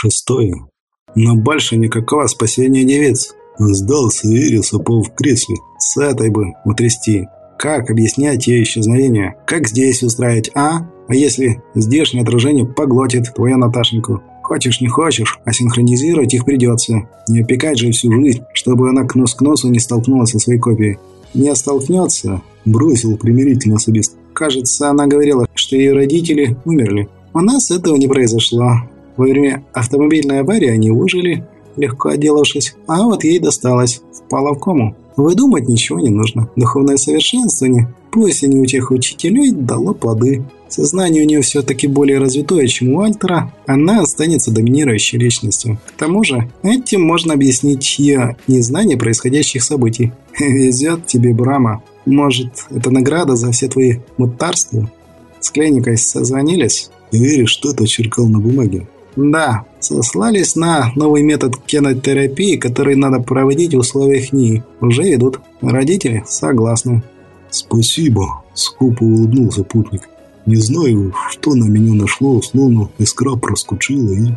Шестое. Но больше никакого спасения девиц. Сдался Ирис, упал в кресле. С этой бы утрясти. Как объяснять ее исчезновение? Как здесь устраивать, а? А если здешнее отражение поглотит твою Наташеньку? Хочешь, не хочешь, а синхронизировать их придется. Не опекать же всю жизнь, чтобы она к нос к носу не столкнулась со своей копией. Не столкнется, бросил примирительно особист. Кажется, она говорила, что ее родители умерли. У нас этого не произошло. Во время автомобильной аварии они выжили, легко отделавшись, а вот ей досталось, впала в кому. Выдумать ничего не нужно. Духовное совершенствование, пусть и не у тех учителей, дало плоды. Сознание у нее все-таки более развитое, чем у Альтера, она останется доминирующей личностью. К тому же, этим можно объяснить ее незнание происходящих событий. Везет тебе, Брама. Может, это награда за все твои мутарства? С клиникой созвонились? Веришь, что-то черкал на бумаге. Да, сослались на новый метод кинотерапии, который надо проводить в условиях НИИ. Уже ведут. Родители согласны. Спасибо, скупо улыбнулся путник. Не знаю, что на меня нашло, словно искра проскочила и...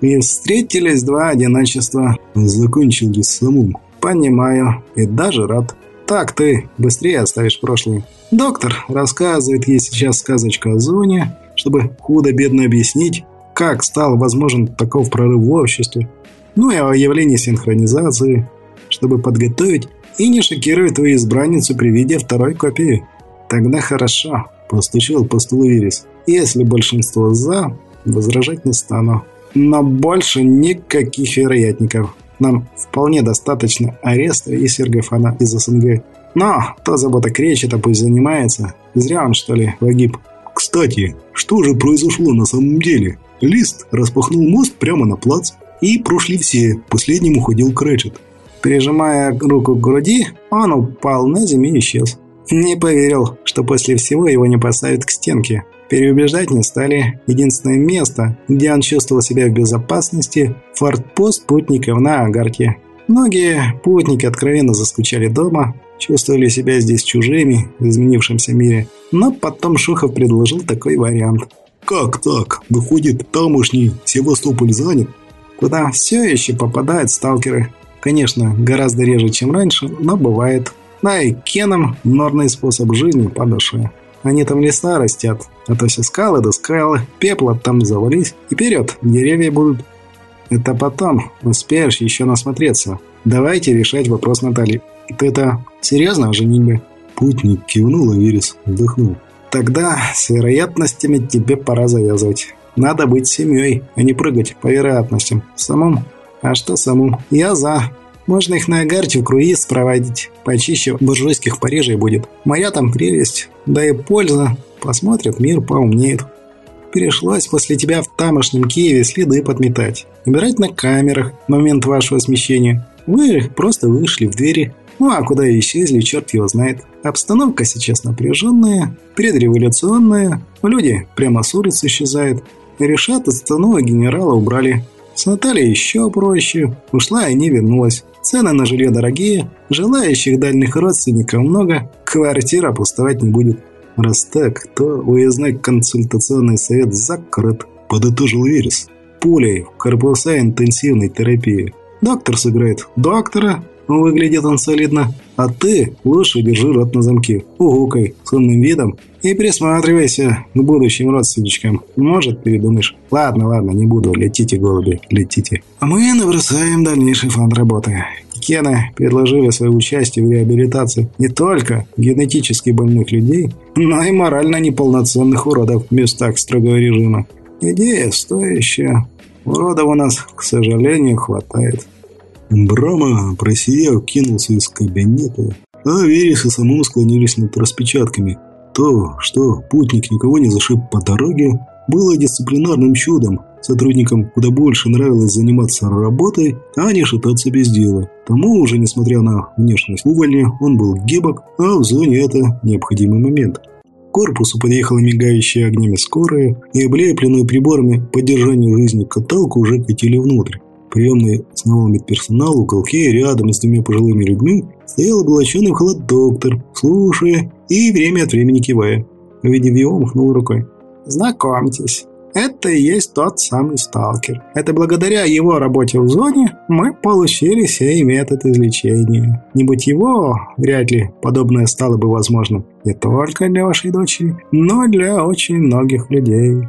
И встретились два одиночества. Закончил без самым. Понимаю. И даже рад. Так ты быстрее оставишь прошлое. Доктор рассказывает ей сейчас сказочку о Зоне, чтобы худо-бедно объяснить, как стал возможен таков прорыв в обществе, ну и о явлении синхронизации, чтобы подготовить и не шокировать твою избранницу при виде второй копии. Тогда хорошо, постучал по столу Ирис. Если большинство «за», возражать не стану. Но больше никаких вероятников. Нам вполне достаточно ареста и Сергофана из СНГ. Но то забота кречета пусть занимается. Зря он, что ли, погиб. Кстати, что же произошло на самом деле? Лист распахнул мост прямо на плац, и прошли все, последним уходил Крэтчет. Прижимая руку к груди, он упал на землю и исчез. Не поверил, что после всего его не поставят к стенке. Переубеждать не стали. Единственное место, где он чувствовал себя в безопасности – фортпост путников на Агарке. Многие путники откровенно заскучали дома, чувствовали себя здесь чужими в изменившемся мире. Но потом Шухов предложил такой вариант – как так? Выходит, тамошний Севастополь занят? Куда все еще попадают сталкеры. Конечно, гораздо реже, чем раньше, но бывает. Да и кеном норный способ жизни по душе. Они там леса растят, а то все скалы да скалы, пепла там завались, и вперед, деревья будут. Это потом, успеешь еще насмотреться. Давайте решать вопрос Натальи. Ты это серьезно о женитьбе? Путник кивнул, а Верес вздохнул. Тогда с вероятностями тебе пора завязывать. Надо быть семьей, а не прыгать по вероятностям. Самому? А что самому? Я за. Можно их на Агарте в круиз проводить. Почище буржуйских Парижей будет. Моя там прелесть. Да и польза. Посмотрят, мир поумнеет. Пришлось после тебя в тамошнем Киеве следы подметать. Убирать на камерах момент вашего смещения. Вы просто вышли в двери. Ну а куда исчезли, черт его знает. Обстановка сейчас напряженная, предреволюционная. Люди прямо с улицы исчезают. Решат, отставного генерала убрали. С Натальей еще проще. Ушла и не вернулась. Цены на жилье дорогие. Желающих дальних родственников много. Квартира пустовать не будет. Раз так, то уездной консультационный совет закрыт. Подытожил Верес. Пулей в корпуса интенсивной терапии. Доктор сыграет доктора, Выглядит он солидно. А ты лучше держи рот на замке. Угукай с умным видом и присматривайся к будущим родственничкам. Может, передумаешь. Ладно, ладно, не буду. Летите, голуби, летите. А мы набросаем дальнейший фонд работы. Кена предложили свое участие в реабилитации не только генетически больных людей, но и морально неполноценных уродов в местах строгого режима. Идея стоящая. Уродов у нас, к сожалению, хватает. Брама, просияв, кинулся из кабинета, а Верес и самому склонились над распечатками. То, что путник никого не зашиб по дороге, было дисциплинарным чудом. Сотрудникам куда больше нравилось заниматься работой, а не шататься без дела. Тому уже, несмотря на внешность увольня, он был гибок, а в зоне это необходимый момент. К корпусу подъехала мигающая огнями скорая, и облепленную приборами поддержания жизни каталку уже катили внутрь приемной сновал медперсонал, в уголке рядом с двумя пожилыми людьми стоял облаченный в халат доктор, слушая и время от времени кивая. Увидев его, махнул рукой. «Знакомьтесь, Это и есть тот самый сталкер. Это благодаря его работе в зоне мы получили сей метод излечения. Не будь его, вряд ли подобное стало бы возможным не только для вашей дочери, но для очень многих людей.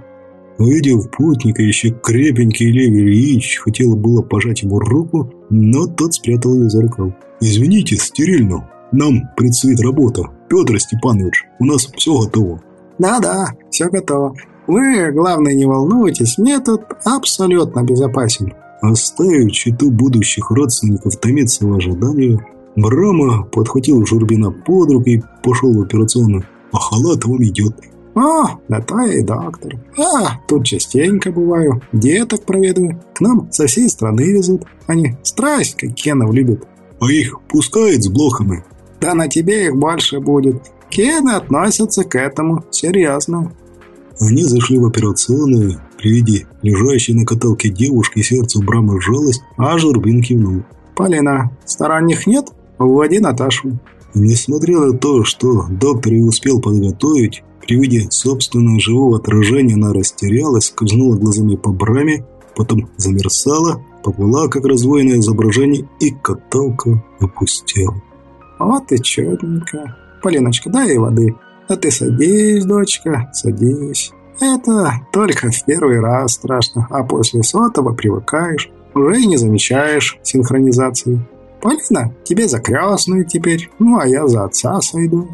Увидев путника, еще крепенький Леви Ильич хотела было пожать ему руку, но тот спрятал ее за рукав. «Извините, стерильно. Нам предстоит работа. Петр Степанович, у нас все готово». «Да-да, все готово. Вы, главное, не волнуйтесь, метод абсолютно безопасен». Оставив читу будущих родственников томиться в ожидании, Брама подхватил Журбина под руку и пошел в операционную. «А халат вам идет». «О, да и доктор. А, тут частенько бываю. Деток проведаю. К нам со всей страны везут. Они страсть, как Кенов любят». «А их пускают с блохами?» «Да на тебе их больше будет. Кены относятся к этому серьезно». Они зашли в операционную. При виде лежащей на каталке девушки сердце Брама сжалось, а Журбин кивнул. «Полина, сторонних нет? Вводи Наташу». Несмотря на то, что доктор и успел подготовить, при виде собственного живого отражения она растерялась, скользнула глазами по браме, потом замерцала, поплыла, как раздвоенное изображение, и каталка опустела. «Вот и чёрненько. Полиночка, дай ей воды». «А ты садись, дочка, садись. Это только в первый раз страшно, а после сотого привыкаешь. Уже и не замечаешь синхронизации. Полина, тебе за крестную теперь, ну а я за отца сойду».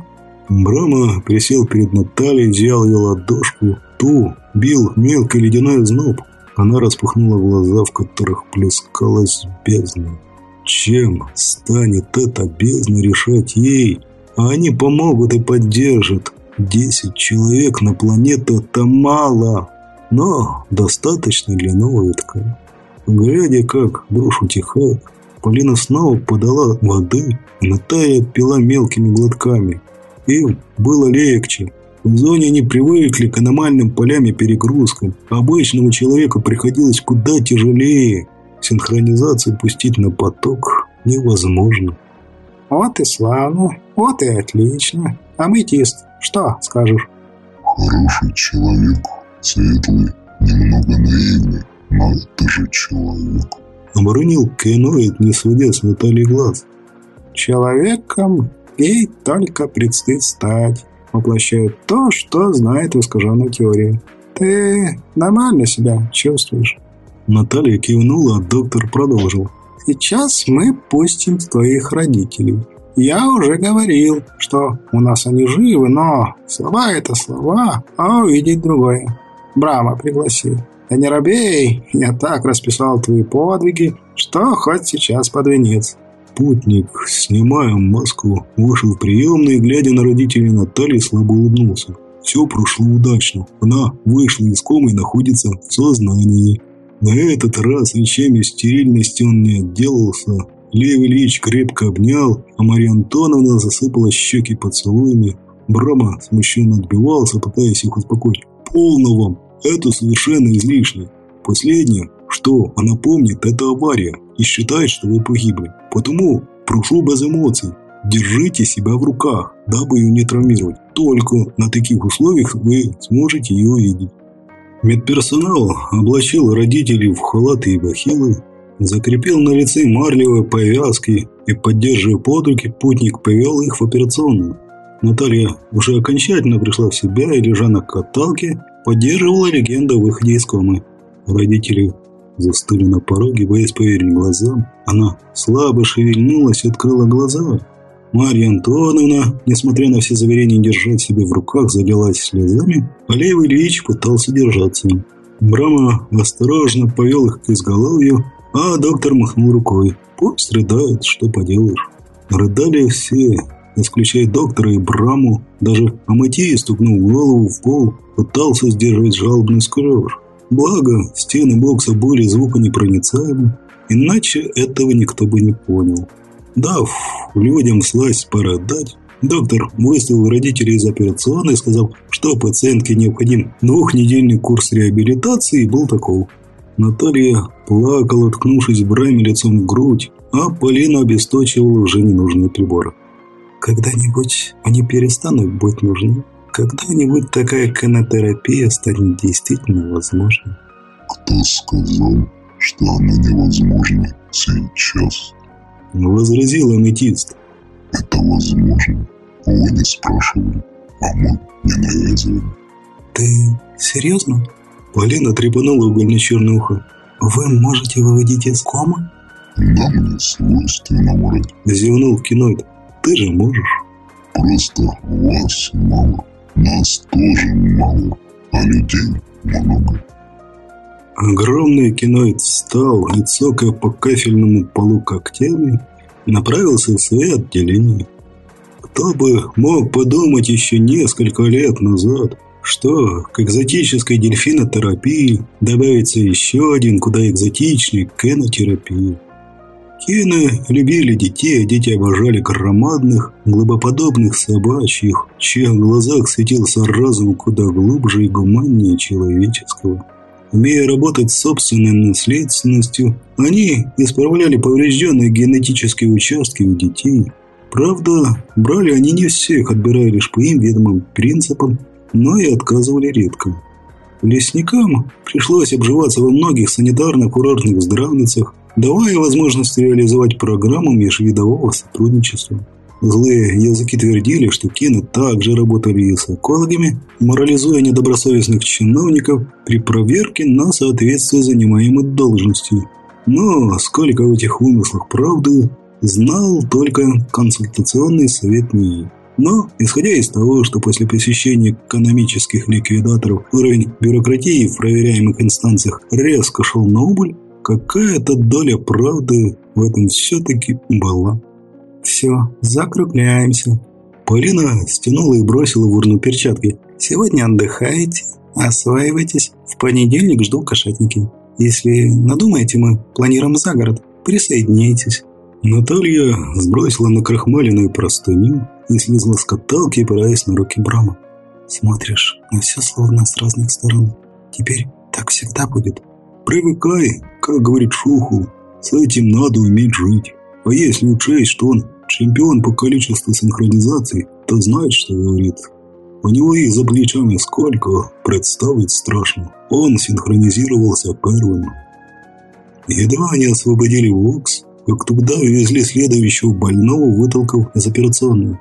Брама присел перед Натальей, взял ее ладошку. Ту бил мелкий ледяной зноб. Она распахнула глаза, в которых плескалась бездна. Чем станет эта бездна решать ей? А они помогут и поддержат. Десять человек на планету – это мало, но достаточно для нового витка. Глядя, как дрожь утихает, Полина снова подала воды, и Наталья пила мелкими глотками. Им было легче. В зоне они привыкли к аномальным полям и перегрузкам. Обычному человеку приходилось куда тяжелее. Синхронизацию пустить на поток невозможно. Вот и славно, вот и отлично. Аметист, что скажешь? Хороший человек, светлый, немного наивный, но это же человек. Оборонил Кеноид, не сводя с Натальи глаз. Человеком ей только предстоит стать. Воплощает то, что знает в искаженной теории. Ты нормально себя чувствуешь? Наталья кивнула, а доктор продолжил. Сейчас мы пустим твоих родителей. Я уже говорил, что у нас они живы, но слова это слова, а увидеть другое. Брама пригласи. Да не робей, я так расписал твои подвиги, что хоть сейчас под венец. Путник, снимая маску, вышел в приемную, глядя на родителей Натальи, слабо улыбнулся. Все прошло удачно. Она вышла из комы и находится в сознании. На этот раз вещами стерильности он не отделался. Лев Ильич крепко обнял, а Марья Антоновна засыпала щеки поцелуями. Брама смущенно отбивался, пытаясь их успокоить. «Полно вам! Это совершенно излишне. Последнее, что она помнит, это авария и считает, что вы погибли. Потому прошу без эмоций. Держите себя в руках, дабы ее не травмировать. Только на таких условиях вы сможете ее увидеть. Медперсонал облачил родителей в халаты и бахилы, закрепил на лице марлевые повязки и, поддерживая под руки, путник повел их в операционную. Наталья уже окончательно пришла в себя и, лежа на каталке, поддерживала легенду о выходе из комы. Родители застыли на пороге, боясь поверить глазам. Она слабо шевельнулась и открыла глаза. Марья Антоновна, несмотря на все заверения держать себя в руках, залилась слезами, а Лев Ильич пытался держаться. Брама осторожно повел их к изголовью, а доктор махнул рукой. «Пусть рыдают, что поделаешь». Рыдали все, исключая доктора и Браму. Даже Аматей, стукнул голову в пол, пытался сдерживать жалобный скрежет. Благо, стены бокса были звуконепроницаемы, иначе этого никто бы не понял. Дав людям сласть пора дать, доктор выставил родителей из операционной, сказав, что пациентке необходим двухнедельный курс реабилитации и был таков. Наталья плакала, ткнувшись в раме лицом в грудь, а Полина обесточивала уже ненужные приборы. «Когда-нибудь они перестанут быть нужны. Когда-нибудь такая канотерапия станет действительно возможной. Кто сказал, что она невозможна сейчас? Возразил аметист. Это возможно. Вы не спрашивали, а мы не навязывали. Ты серьезно? Полина трепанула угольно-черное ухо. Вы можете выводить из комы? Нам не свойственно врать. Зевнул киноид. Ты же можешь. Просто вас мало. Нас тоже мало. А людей много. Огромный киноид встал и, цокая по кафельному полу когтями, направился в свои отделения. Кто бы мог подумать еще несколько лет назад, что к экзотической дельфинотерапии добавится еще один куда экзотичнее кенотерапии. Кены любили детей, а дети обожали громадных, глыбоподобных собачьих, в чьих глазах светился разум куда глубже и гуманнее человеческого. Умея работать с собственной наследственностью, они исправляли поврежденные генетические участки у детей. Правда, брали они не всех, отбирая лишь по им ведомым принципам, но и отказывали редко. Лесникам пришлось обживаться во многих санитарно-курортных здравницах, давая возможность реализовать программу межвидового сотрудничества. Злые языки твердили, что Кены также работали и с экологами, морализуя недобросовестных чиновников при проверке на соответствие занимаемой должности. Но сколько в этих умыслах правды, знал только консультационный совет НИИ. Но, исходя из того, что после посещения экономических ликвидаторов уровень бюрократии в проверяемых инстанциях резко шел на убыль, какая-то доля правды в этом все-таки была. Все, закругляемся. Полина стянула и бросила в урну перчатки. Сегодня отдыхаете, осваивайтесь. В понедельник жду кошатники. Если надумаете, мы планируем за город. Присоединяйтесь. Наталья сбросила на крахмаленную простыню и слезла с каталки, опираясь на руки Брама. Смотришь, на все словно с разных сторон. Теперь так всегда будет. Привыкай, как говорит Шуху, с этим надо уметь жить. А если учесть, что он чемпион по количеству синхронизаций, то знает, что говорит. У него их за плечами сколько, представить страшно. Он синхронизировался первым. Едва они освободили Вокс, как туда увезли следующего больного, вытолкав из операционной.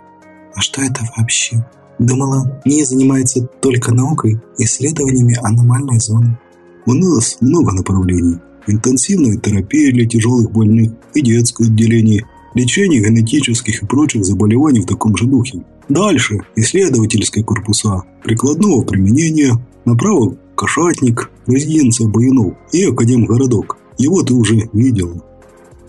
А что это вообще? Думала, не занимается только наукой, исследованиями аномальной зоны. У нас много направлений. Интенсивная терапия для тяжелых больных и детское отделение, лечение генетических и прочих заболеваний в таком же духе. Дальше исследовательские корпуса прикладного применения, направо кошатник, резиденция Баянов и академгородок. Его ты уже видел.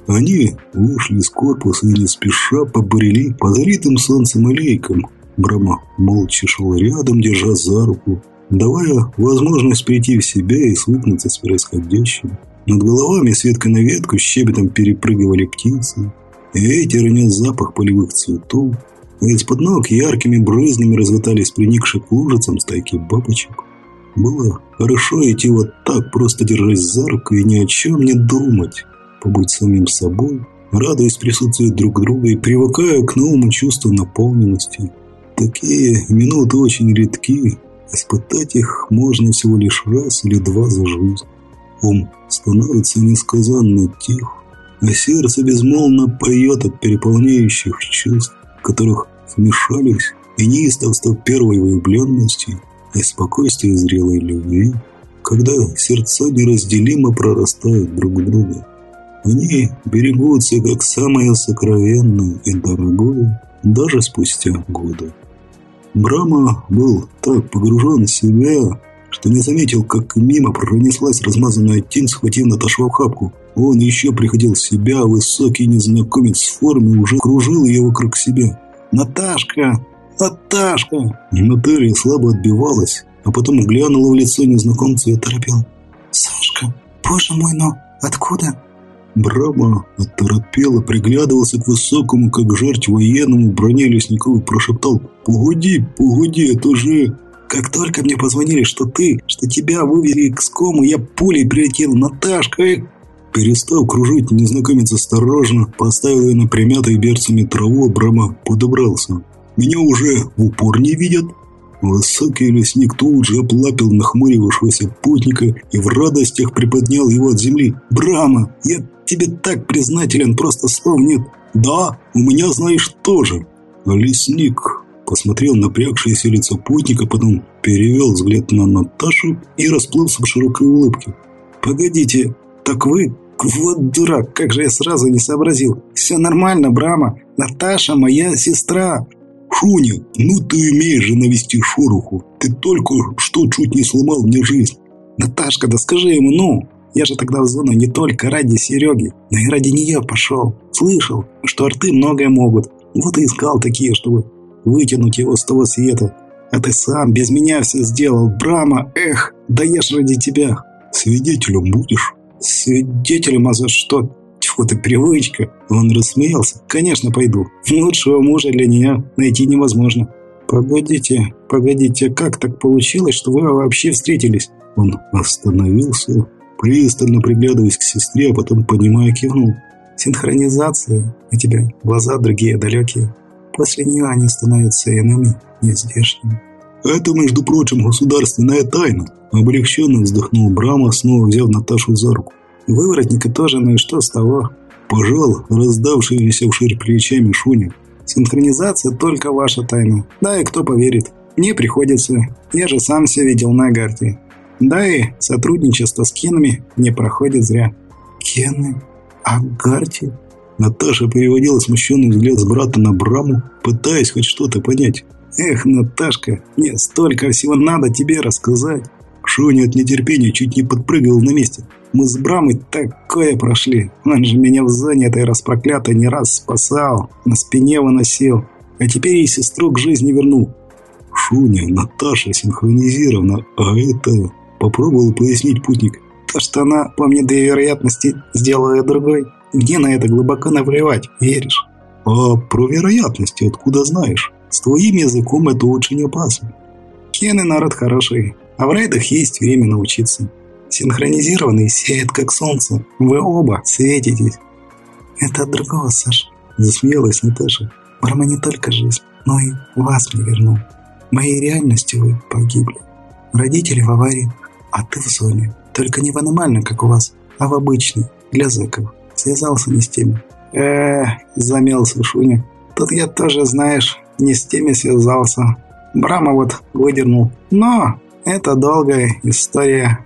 Они вышли из корпуса и не спеша побрели по залитым солнцем аллейкам. Брама молча шел рядом, держа за руку, давая возможность прийти в себя и свыкнуться с происходящим. Над головами с веткой на ветку щебетом перепрыгивали птицы. Ветер нес запах полевых цветов, а из-под ног яркими брызнями разлетались приникшие к лужицам стайки бабочек. Было хорошо идти вот так, просто держась за руку и ни о чем не думать побыть самим собой, радуясь присутствию друг друга и привыкая к новому чувству наполненности. Такие минуты очень редки, испытать их можно всего лишь раз или два за жизнь. Ум становится несказанно тих, а сердце безмолвно поет от переполняющих чувств, которых смешались и неистовство первой влюбленности и спокойствие зрелой любви, когда сердца неразделимо прорастают друг в друга. Они берегутся как самое сокровенное и дорогое даже спустя годы. Брама был так погружен в себя, что не заметил, как мимо пронеслась размазанная тень, схватив Наташу в охапку. Он еще приходил в себя, высокий незнакомец в форме уже кружил ее вокруг себя. «Наташка! Наташка!» Наталья слабо отбивалась, а потом глянула в лицо незнакомца и оторопела. «Сашка, боже мой, но откуда?» Брама оторопело приглядывался к высокому, как жертв военному, броне лесникову прошептал «Погоди, погоди, это же...» «Как только мне позвонили, что ты, что тебя вывели к скому, я пулей прилетел, Наташка!» Перестав кружить, незнакомец осторожно поставил ее на примятой берцами траву, Брама подобрался. «Меня уже в упор не видят?» Высокий лесник тут же оплапил нахмурившегося путника и в радостях приподнял его от земли. «Брама, я тебе так признателен, просто слов нет. Да, у меня, знаешь, тоже». Лесник посмотрел на напрягшееся лицо путника, потом перевел взгляд на Наташу и расплылся в широкой улыбке. «Погодите, так вы вот дурак, как же я сразу не сообразил. Все нормально, Брама. Наташа моя сестра. Шуня, ну ты умеешь же навести шороху. Ты только что чуть не сломал мне жизнь. Наташка, да скажи ему, ну. Я же тогда в зону не только ради Сереги, но и ради нее пошел. Слышал, что арты многое могут. Вот и искал такие, чтобы вытянуть его с того света. А ты сам без меня все сделал. Брама, эх, да я ж ради тебя. Свидетелем будешь? Свидетелем, а за что? Тьфу ты, привычка. Он рассмеялся. Конечно, пойду. Лучшего мужа для нее найти невозможно. Погодите, погодите, как так получилось, что вы вообще встретились? Он остановился, пристально приглядываясь к сестре, а потом, понимая, кивнул. Синхронизация. У тебя глаза другие, далекие. После нее они становятся иными, нездешними. Это, между прочим, государственная тайна. Облегченно вздохнул Брама, снова взяв Наташу за руку. Выворотника тоже, ну и что с того? Пожал раздавшийся вширь плечами Шуня. Синхронизация только ваша тайна. Да и кто поверит? Мне приходится. Я же сам все видел на Агарте. Да и сотрудничество с Кенами не проходит зря. Кены? Агарте? Наташа переводила смущенный взгляд с брата на Браму, пытаясь хоть что-то понять. «Эх, Наташка, мне столько всего надо тебе рассказать!» Шоня от нетерпения чуть не подпрыгивал на месте. «Мы с Брамой такое прошли. Он же меня в зоне этой распроклятой не раз спасал, на спине выносил, а теперь и сестру к жизни вернул». «Шуня, Наташа синхронизирована, а это...» Попробовал пояснить путник. «То, что она, по мне, до вероятности, сделала другой, мне на это глубоко наплевать, веришь?» «А про вероятности откуда знаешь?» С твоим языком это очень опасно. Кены народ хороший, а в рейдах есть время научиться. Синхронизированный сеет как солнце. Вы оба светитесь. Это от другого, Саш. Засмеялась Наташа. Барма не только жизнь, но и вас мне вернул. Моей реальностью вы погибли. Родители в аварии, а ты в зоне. Только не в аномальной, как у вас, а в обычной, для зэков. Связался не с теми. Э, замялся Шуня. Тут я тоже, знаешь, не с теми связался. Брама вот выдернул. Но это долгая история.